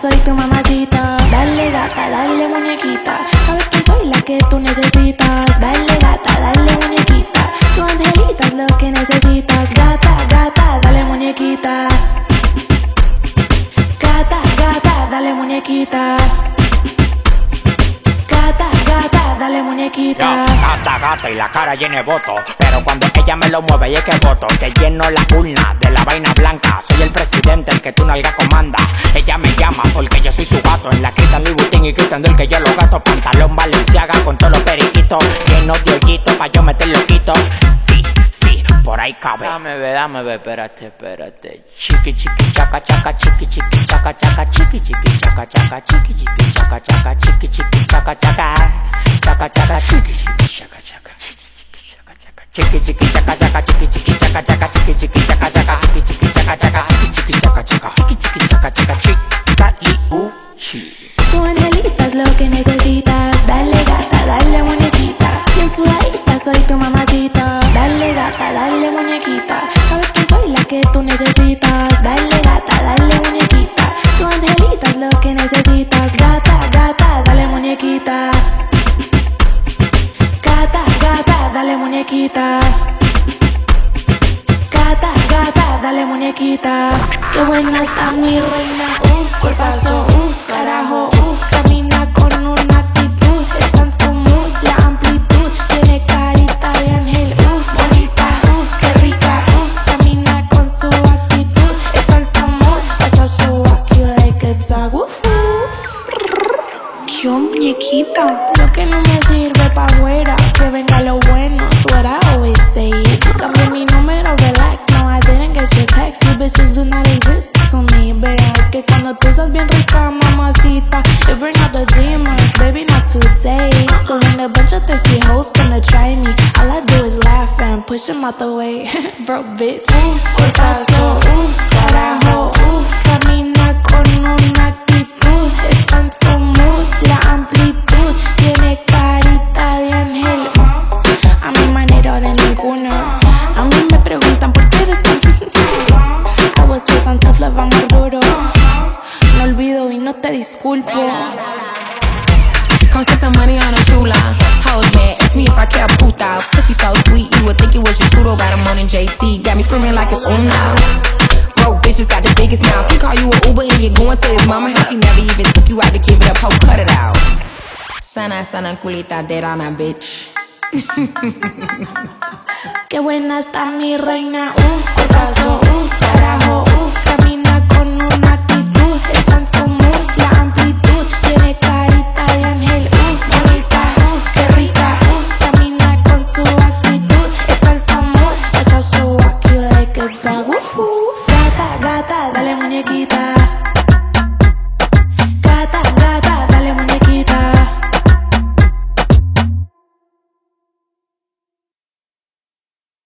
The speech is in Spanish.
soy tu mamacita. Dale gata, dale muñequita. Sabes que soy la que tú necesitas. Y la cara llena de voto. Pero cuando ella me lo mueve y es que voto, te lleno la urna de la vaina blanca. Soy el presidente, el que tu nalga comanda. Ella me llama porque yo soy su gato. En la quita Louis Vuitton y gritan del que yo lo gato. Pantalón Valenciaga con todos los periquitos. Lleno de hoyitos pa' yo meter loquito. Por ahí cabe. Dame, ve, dame, ve, espérate, espérate. Chiqui, chiqui, chaca, chaca, chiqui, chiqui, chaca, chaca, chiqui, chiqui, chaca, chaca, chiqui, chiqui, chaca, chaca, chiqui, chiqui, chaca, chaca. Chaca, chaca, chiqui, chiqui, chaca, chaca, chiqui, chiqui, chaca, chaca. Chiqui, chiqui, chaca, chaca, chiqui, chiqui, chaca, chaca, chiqui, chiqui, chaca, chaca, chiqui, chiqui, chaca, chaca, chiqui, chiqui, chaca, chaca, chica, Qué buena está mi reina, uff, cuerpazo, uff, carajo, uff, camina con una actitud, está en su mood, la amplitud, tiene carita de ángel, uff, bonita, uff, qué rica, uff, camina con su actitud, está en su mood, su aquí like a dog, uff, ¿Qué muñequita? lo que no me sirve pa' afuera, que venga lo bueno, es what I always say. Cambié mi número, push them out the way. Bro, bitch. Uf, cuerpazo, uf, carajo, uf, camina con una actitud, está en su mood, la amplitud, tiene carita de ángel. A mi manera de ninguna. A mí me preguntan por qué eres tan. I was raised on tough love, amor duro. No olvido y no te disculpo. Come some money on a chula. Hoes mad, ask me if I care puta. Pussy so sweet, JT, got me screaming like it's Uno. Broke bitches got the biggest mouth. He call you an Uber and you're going to his mama house. He never even took you out to give it up. Ho, cut it out. Sana, sana, culita de rana, bitch. Qué buena está mi reina, uff, cuerpazo, uff, mood,